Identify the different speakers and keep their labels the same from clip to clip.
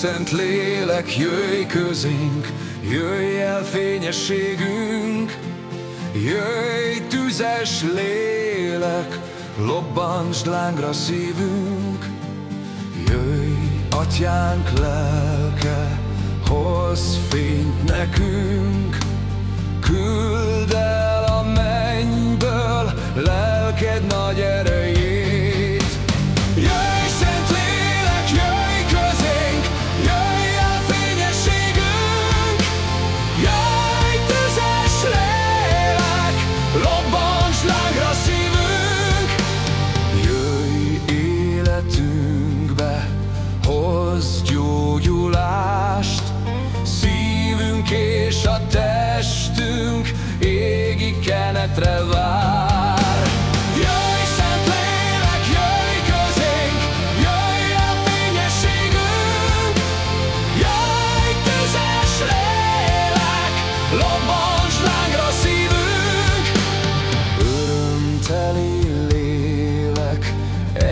Speaker 1: Szentlélek, jöjj közénk, jöjj el fényességünk, Jöjj tüzes lélek, lobbansd lángra szívünk, Jöjj atyánk lelke, hoz fényt nekünk, Küld el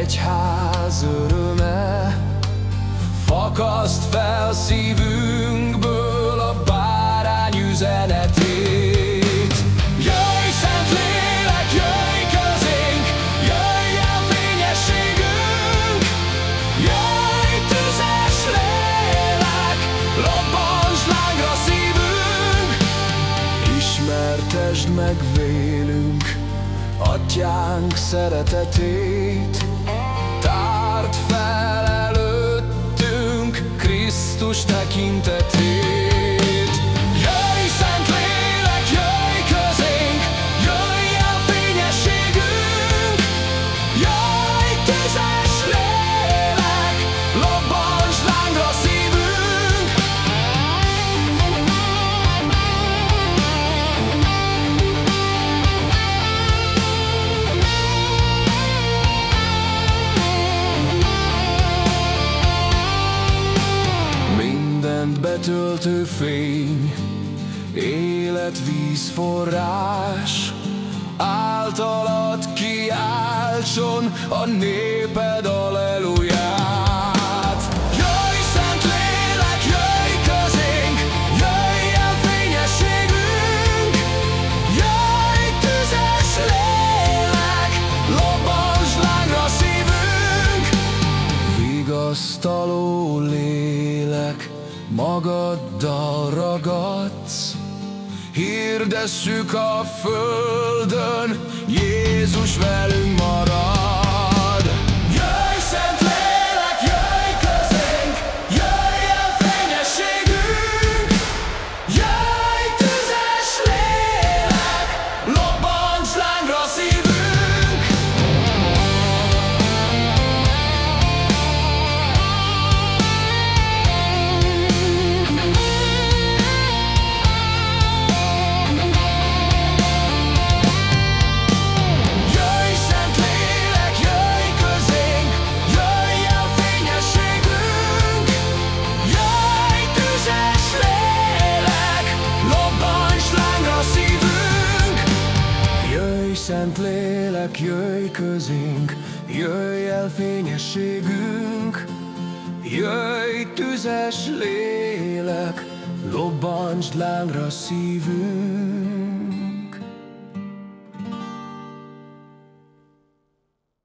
Speaker 1: egyház öröme, Fakaszt fel szívünkből a bárány üzenetét. Jöjj Szentlélek, jöjj közénk, jöjj el fényességünk, Jöjj tüzes lélek, lobbansd lángra szívünk, Ismertesd meg vélünk Atyánk szeretetét Tárd fel előttünk Krisztus tekintetét Betöltő fény, életvíz forrás, Általad kiáltson a néped alleluját. Magaddal ragadsz, Hirdesszük a földön, Jézus velünk marad. Szentlélek, jöjj közénk, jöjj el fényességünk, Jöjj tüzes lélek, lobbansd lángra szívünk.